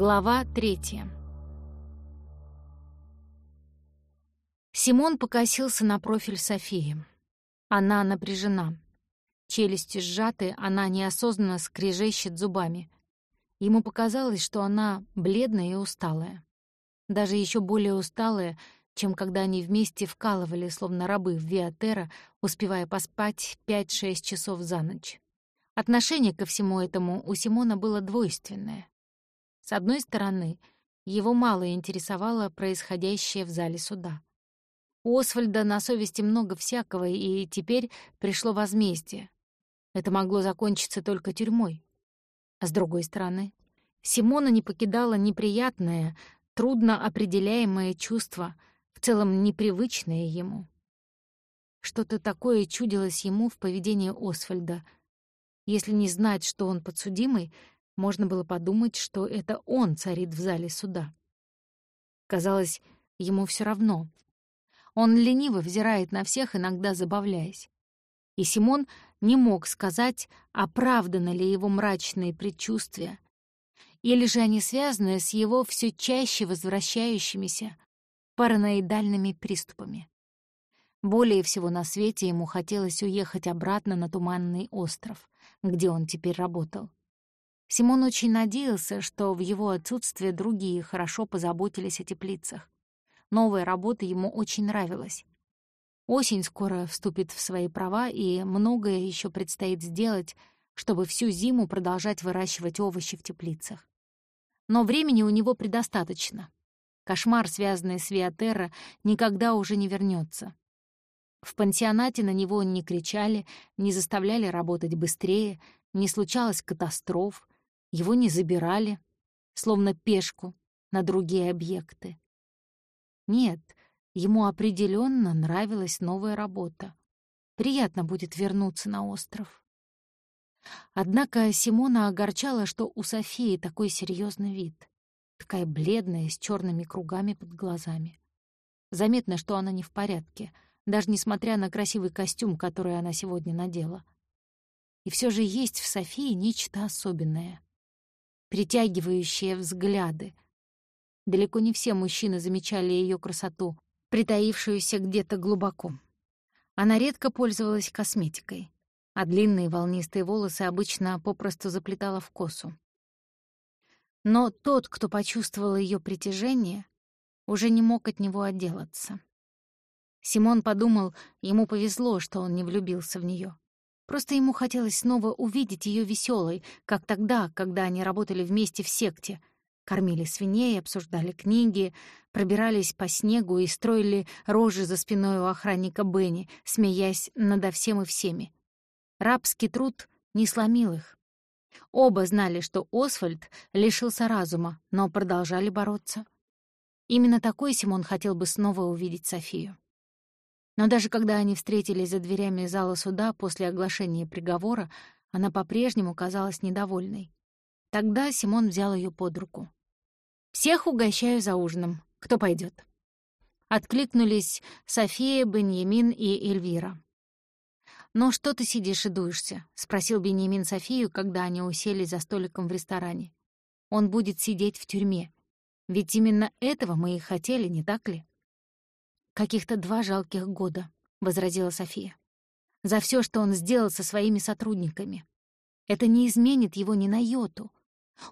Глава третья. Симон покосился на профиль Софии. Она напряжена. Челюсти сжаты, она неосознанно скрежещет зубами. Ему показалось, что она бледная и усталая. Даже еще более усталая, чем когда они вместе вкалывали, словно рабы в Виатера, успевая поспать 5-6 часов за ночь. Отношение ко всему этому у Симона было двойственное. С одной стороны, его мало интересовало происходящее в зале суда. У Освальда на совести много всякого, и теперь пришло возмездие. Это могло закончиться только тюрьмой. А с другой стороны, Симона не покидало неприятное, трудно определяемое чувство, в целом непривычное ему. Что-то такое чудилось ему в поведении Освальда. Если не знать, что он подсудимый, можно было подумать, что это он царит в зале суда. Казалось, ему все равно. Он лениво взирает на всех, иногда забавляясь. И Симон не мог сказать, оправданы ли его мрачные предчувствия, или же они связаны с его все чаще возвращающимися параноидальными приступами. Более всего на свете ему хотелось уехать обратно на Туманный остров, где он теперь работал. Симон очень надеялся, что в его отсутствие другие хорошо позаботились о теплицах. Новая работа ему очень нравилась. Осень скоро вступит в свои права, и многое еще предстоит сделать, чтобы всю зиму продолжать выращивать овощи в теплицах. Но времени у него предостаточно. Кошмар, связанный с Виатерра, никогда уже не вернется. В пансионате на него не кричали, не заставляли работать быстрее, не случалось катастроф, его не забирали, словно пешку, на другие объекты. Нет, ему определенно нравилась новая работа. Приятно будет вернуться на остров. Однако Симона огорчала, что у Софии такой серьезный вид, такая бледная, с черными кругами под глазами. Заметно, что она не в порядке, даже несмотря на красивый костюм, который она сегодня надела. И все же есть в Софии нечто особенное притягивающие взгляды. Далеко не все мужчины замечали ее красоту, притаившуюся где-то глубоко. Она редко пользовалась косметикой, а длинные волнистые волосы обычно попросту заплетала в косу. Но тот, кто почувствовал ее притяжение, уже не мог от него отделаться. Симон подумал, ему повезло, что он не влюбился в нее. Просто ему хотелось снова увидеть ее веселой, как тогда, когда они работали вместе в секте. Кормили свиней, обсуждали книги, пробирались по снегу и строили рожи за спиной у охранника Бенни, смеясь надо всем и всеми. Рабский труд не сломил их. Оба знали, что Освальд лишился разума, но продолжали бороться. Именно такой Симон хотел бы снова увидеть Софию. Но даже когда они встретились за дверями зала суда после оглашения приговора, она по-прежнему казалась недовольной. Тогда Симон взял ее под руку. «Всех угощаю за ужином. Кто пойдет? Откликнулись София, Беньямин и Эльвира. «Но что ты сидишь и дуешься?» — спросил Беньямин Софию, когда они уселись за столиком в ресторане. «Он будет сидеть в тюрьме. Ведь именно этого мы и хотели, не так ли?» «Каких-то два жалких года», — возразила София. «За все, что он сделал со своими сотрудниками. Это не изменит его ни на йоту.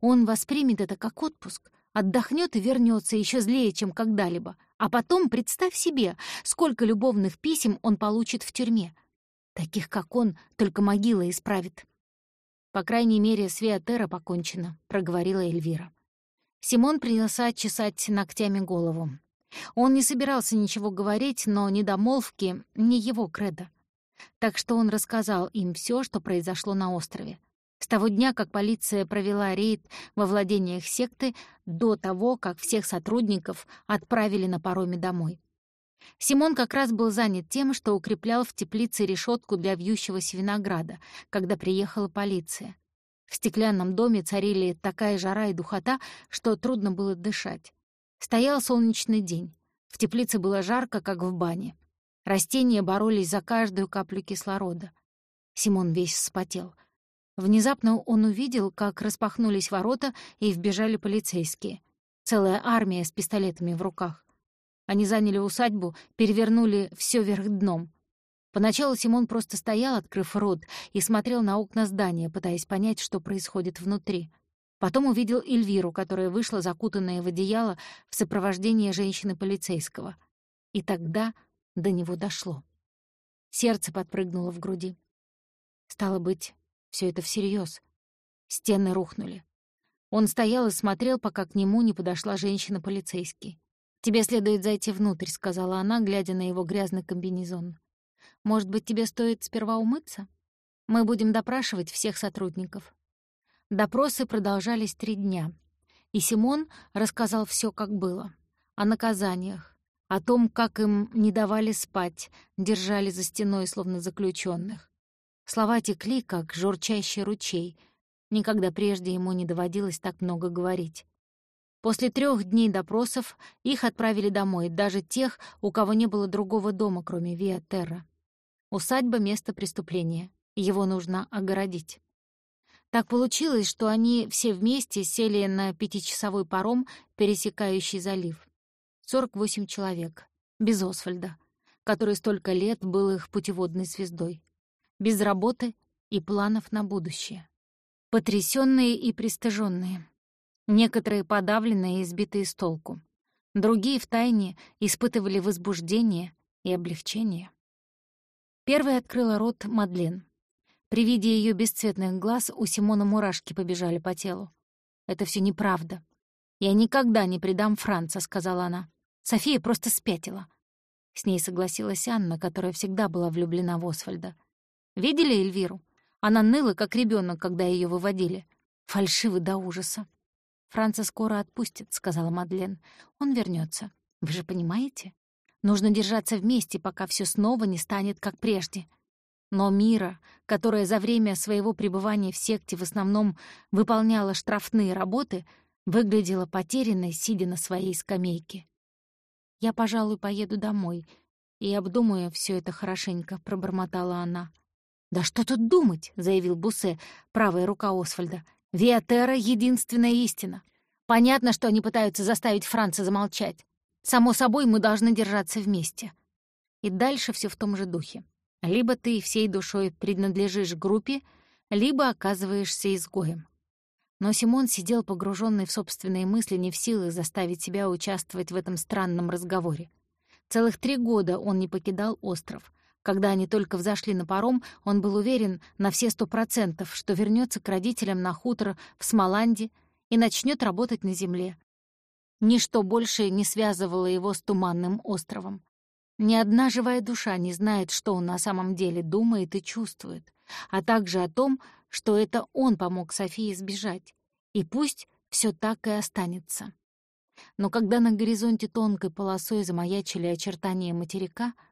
Он воспримет это как отпуск, отдохнет и вернется еще злее, чем когда-либо. А потом представь себе, сколько любовных писем он получит в тюрьме. Таких, как он, только могила исправит». «По крайней мере, с Виатера покончено», — проговорила Эльвира. Симон принялся чесать ногтями голову. Он не собирался ничего говорить, но недомолвки — не его кредо. Так что он рассказал им все, что произошло на острове. С того дня, как полиция провела рейд во владениях секты, до того, как всех сотрудников отправили на пароме домой. Симон как раз был занят тем, что укреплял в теплице решетку для вьющегося винограда, когда приехала полиция. В стеклянном доме царили такая жара и духота, что трудно было дышать. Стоял солнечный день. В теплице было жарко, как в бане. Растения боролись за каждую каплю кислорода. Симон весь вспотел. Внезапно он увидел, как распахнулись ворота и вбежали полицейские. Целая армия с пистолетами в руках. Они заняли усадьбу, перевернули все вверх дном. Поначалу Симон просто стоял, открыв рот, и смотрел на окна здания, пытаясь понять, что происходит внутри. Потом увидел Эльвиру, которая вышла закутанная в одеяло в сопровождении женщины-полицейского. И тогда до него дошло. Сердце подпрыгнуло в груди. Стало быть, все это всерьез. Стены рухнули. Он стоял и смотрел, пока к нему не подошла женщина-полицейский. «Тебе следует зайти внутрь», — сказала она, глядя на его грязный комбинезон. «Может быть, тебе стоит сперва умыться? Мы будем допрашивать всех сотрудников». Допросы продолжались три дня, и Симон рассказал все, как было. О наказаниях, о том, как им не давали спать, держали за стеной, словно заключенных, Слова текли, как журчащий ручей. Никогда прежде ему не доводилось так много говорить. После трех дней допросов их отправили домой, даже тех, у кого не было другого дома, кроме Виа Терра. Усадьба — место преступления. Его нужно огородить. Так получилось, что они все вместе сели на пятичасовой паром, пересекающий залив. 48 человек, без Освальда, который столько лет был их путеводной звездой без работы и планов на будущее. Потрясённые и пристыжённые. Некоторые подавленные и избитые с толку. Другие втайне испытывали возбуждение и облегчение. Первой открыла рот Мадлен. При виде её бесцветных глаз у Симона мурашки побежали по телу. «Это всё неправда. Я никогда не предам Франца», — сказала она. София просто спятила. С ней согласилась Анна, которая всегда была влюблена в Освальда. Видели Эльвиру? Она ныла, как ребенок, когда ее выводили. Фальшивый до ужаса. «Франца скоро отпустит», — сказала Мадлен. «Он вернется. Вы же понимаете? Нужно держаться вместе, пока все снова не станет, как прежде». Но Мира, которая за время своего пребывания в секте в основном выполняла штрафные работы, выглядела потерянной, сидя на своей скамейке. «Я, пожалуй, поеду домой и обдумаю все это хорошенько», — пробормотала она. «Да что тут думать?» — заявил Бусе, правая рука Освальда. «Виатера — единственная истина. Понятно, что они пытаются заставить Франца замолчать. Само собой, мы должны держаться вместе». И дальше все в том же духе. Либо ты всей душой принадлежишь группе, либо оказываешься изгоем. Но Симон сидел погруженный в собственные мысли, не в силах заставить себя участвовать в этом странном разговоре. Целых три года он не покидал остров, когда они только взошли на паром, он был уверен на все сто процентов, что вернется к родителям на хутор в Смоланде и начнет работать на земле. Ничто больше не связывало его с Туманным островом. Ни одна живая душа не знает, что он на самом деле думает и чувствует, а также о том, что это он помог Софии сбежать. И пусть все так и останется. Но когда на горизонте тонкой полосой замаячили очертания материка —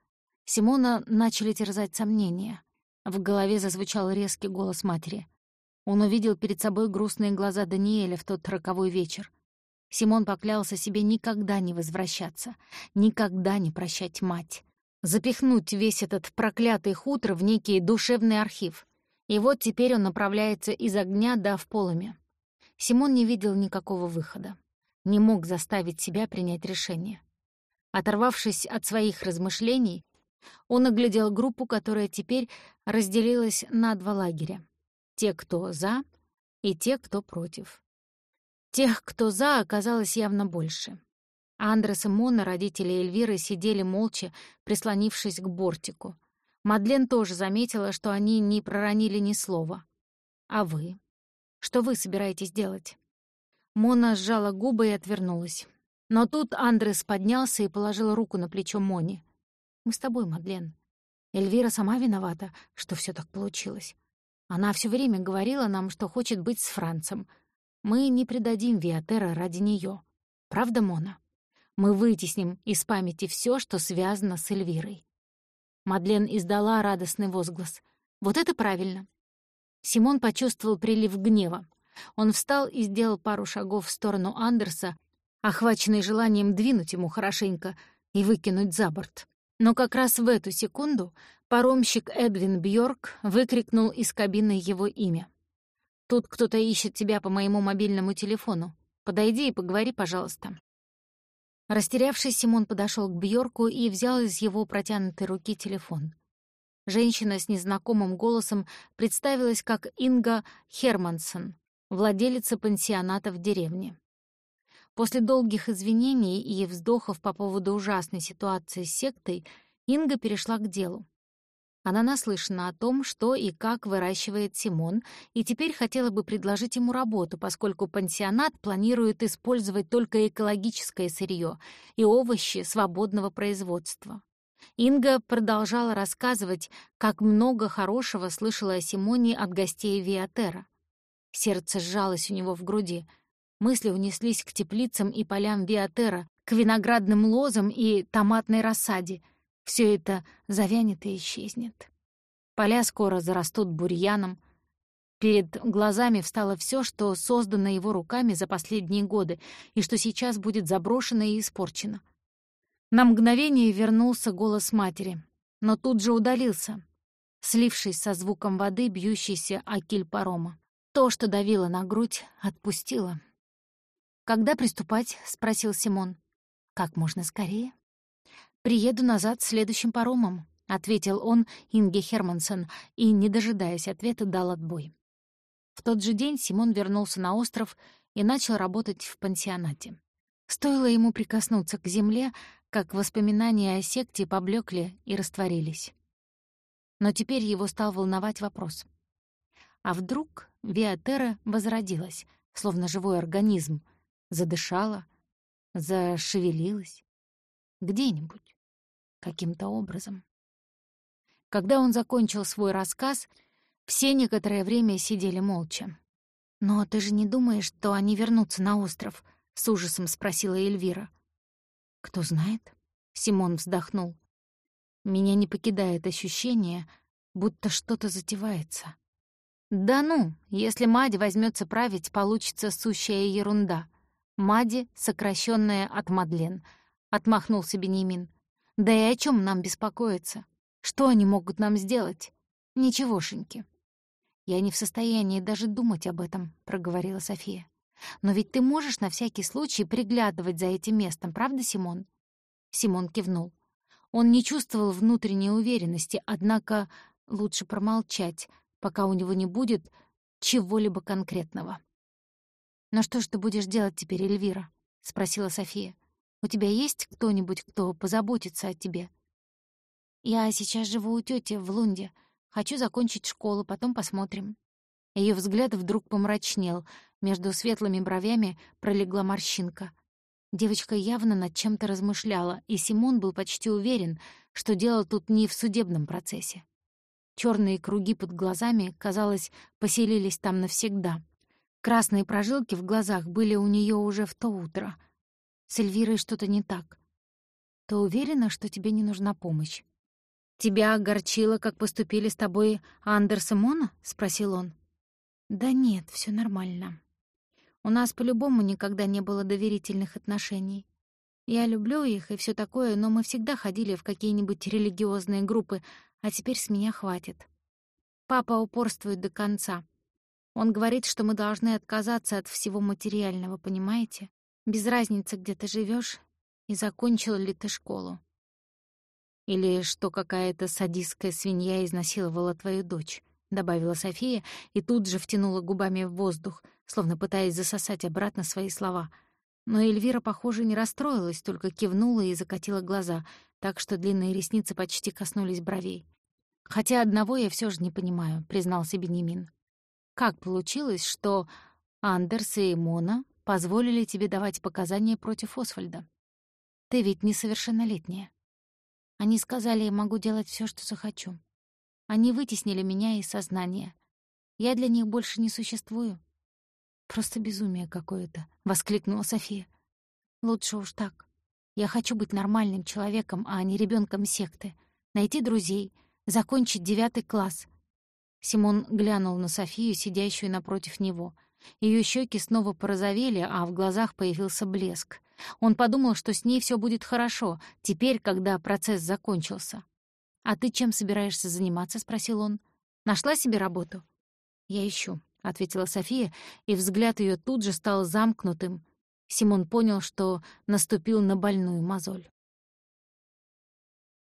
Симона начали терзать сомнения. В голове зазвучал резкий голос матери. Он увидел перед собой грустные глаза Даниэля в тот роковой вечер. Симон поклялся себе никогда не возвращаться, никогда не прощать мать. Запихнуть весь этот проклятый хутор в некий душевный архив. И вот теперь он направляется из огня до в полыми. Симон не видел никакого выхода. Не мог заставить себя принять решение. Оторвавшись от своих размышлений, он оглядел группу, которая теперь разделилась на два лагеря. Те, кто «за», и те, кто «против». Тех, кто «за», оказалось явно больше. Андрес и Мона, родители Эльвиры, сидели молча, прислонившись к бортику. Мадлен тоже заметила, что они не проронили ни слова. «А вы? Что вы собираетесь делать?» Мона сжала губы и отвернулась. Но тут Андрес поднялся и положил руку на плечо Мони. Мы с тобой, Мадлен. Эльвира сама виновата, что все так получилось. Она все время говорила нам, что хочет быть с Францем. Мы не предадим Виатера ради нее. Правда, Мона? Мы вытесним из памяти все, что связано с Эльвирой. Мадлен издала радостный возглас. Вот это правильно. Симон почувствовал прилив гнева. Он встал и сделал пару шагов в сторону Андерса, охваченный желанием двинуть ему хорошенько и выкинуть за борт. Но как раз в эту секунду паромщик Эдвин Бьорк выкрикнул из кабины его имя. Тут кто-то ищет тебя по моему мобильному телефону. Подойди и поговори, пожалуйста». Растерявшись, Симон подошел к Бьорку и взял из его протянутой руки телефон. Женщина с незнакомым голосом представилась как Инга Хермансон, владелица пансионата в деревне. После долгих извинений и вздохов по поводу ужасной ситуации с сектой, Инга перешла к делу. Она наслышана о том, что и как выращивает Симон, и теперь хотела бы предложить ему работу, поскольку пансионат планирует использовать только экологическое сырье и овощи свободного производства. Инга продолжала рассказывать, как много хорошего слышала о Симоне от гостей Виатера. Сердце сжалось у него в груди. Мысли унеслись к теплицам и полям Виатера, к виноградным лозам и томатной рассаде — все это завянет и исчезнет. Поля скоро зарастут бурьяном. Перед глазами встало все, что создано его руками за последние годы и что сейчас будет заброшено и испорчено. На мгновение вернулся голос матери, но тут же удалился, слившись со звуком воды, бьющейся о киль парома. То, что давило на грудь, отпустило. «Когда приступать?» — спросил Симон. «Как можно скорее». «Приеду назад следующим паромом», — ответил он Инге Хермансон и, не дожидаясь ответа, дал отбой. В тот же день Симон вернулся на остров и начал работать в пансионате. Стоило ему прикоснуться к земле, как воспоминания о секте поблекли и растворились. Но теперь его стал волновать вопрос. А вдруг Виатера возродилась, словно живой организм, задышала, зашевелилась? Где-нибудь каким-то образом. Когда он закончил свой рассказ, все некоторое время сидели молча. «Но ты же не думаешь, что они вернутся на остров?» — с ужасом спросила Эльвира. «Кто знает?» — Симон вздохнул. «Меня не покидает ощущение, будто что-то затевается». «Да ну, если Мади возьмется править, получится сущая ерунда. Мади, сокращенная от Мадлен», — отмахнулся Бенемин. Да и о чем нам беспокоиться? Что они могут нам сделать? Ничегошеньки. Я не в состоянии даже думать об этом, проговорила София. Но ведь ты можешь на всякий случай приглядывать за этим местом, правда, Симон? Симон кивнул. Он не чувствовал внутренней уверенности, однако лучше промолчать, пока у него не будет чего-либо конкретного. «Но что ж ты будешь делать теперь, Эльвира?» — спросила София. У тебя есть кто-нибудь, кто позаботится о тебе? Я сейчас живу у тети в Лунде. Хочу закончить школу, потом посмотрим. Ее взгляд вдруг помрачнел. Между светлыми бровями пролегла морщинка. Девочка явно над чем-то размышляла, и Симон был почти уверен, что дело тут не в судебном процессе. Черные круги под глазами, казалось, поселились там навсегда. Красные прожилки в глазах были у нее уже в то утро — с Эльвирой что-то не так. Ты уверена, что тебе не нужна помощь? Тебя огорчило, как поступили с тобой Андерс и Мона? спросил он. Да нет, все нормально. У нас по-любому никогда не было доверительных отношений. Я люблю их и все такое, но мы всегда ходили в какие-нибудь религиозные группы, а теперь с меня хватит. Папа упорствует до конца. Он говорит, что мы должны отказаться от всего материального, понимаете? Без разницы, где ты живешь и закончил ли ты школу. Или что какая-то садистская свинья изнасиловала твою дочь, добавила София и тут же втянула губами в воздух, словно пытаясь засосать обратно свои слова. Но Эльвира, похоже, не расстроилась, только кивнула и закатила глаза, так что длинные ресницы почти коснулись бровей. «Хотя одного я все же не понимаю», — признался Бенемин. «Как получилось, что Андерс и Мона позволили тебе давать показания против Освальда. Ты ведь несовершеннолетняя. Они сказали, я могу делать все, что захочу. Они вытеснили меня из сознания. Я для них больше не существую. Просто безумие какое-то, — воскликнула София. Лучше уж так. Я хочу быть нормальным человеком, а не ребенком секты. Найти друзей, закончить девятый класс. Симон глянул на Софию, сидящую напротив него. Ее щеки снова порозовели, а в глазах появился блеск. Он подумал, что с ней все будет хорошо, теперь, когда процесс закончился. «А ты чем собираешься заниматься?» — спросил он. «Нашла себе работу?» «Я ищу», — ответила София, и взгляд ее тут же стал замкнутым. Симон понял, что наступил на больную мозоль.